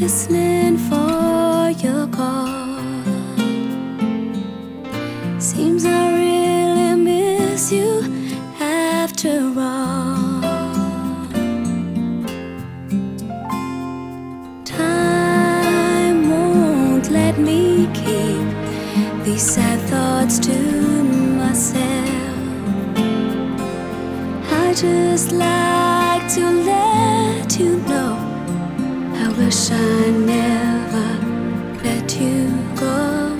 listening for your call. Seems I really miss you after all. Time won't let me keep these sad thoughts to myself. I just like to let you know. I wish I never let you go.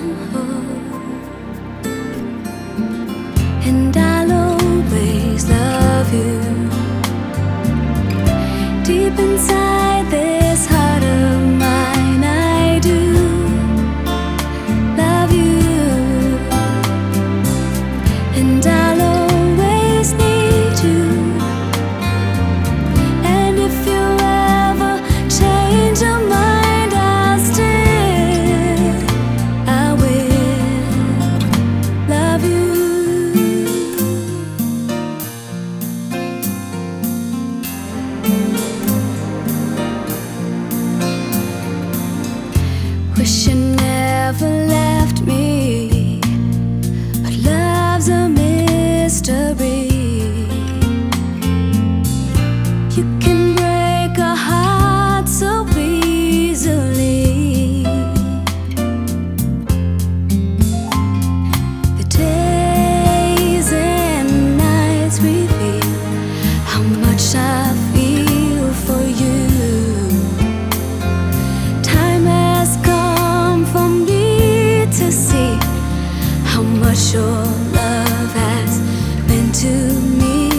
And I'll Wish what your love has been to me.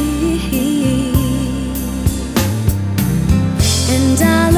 And I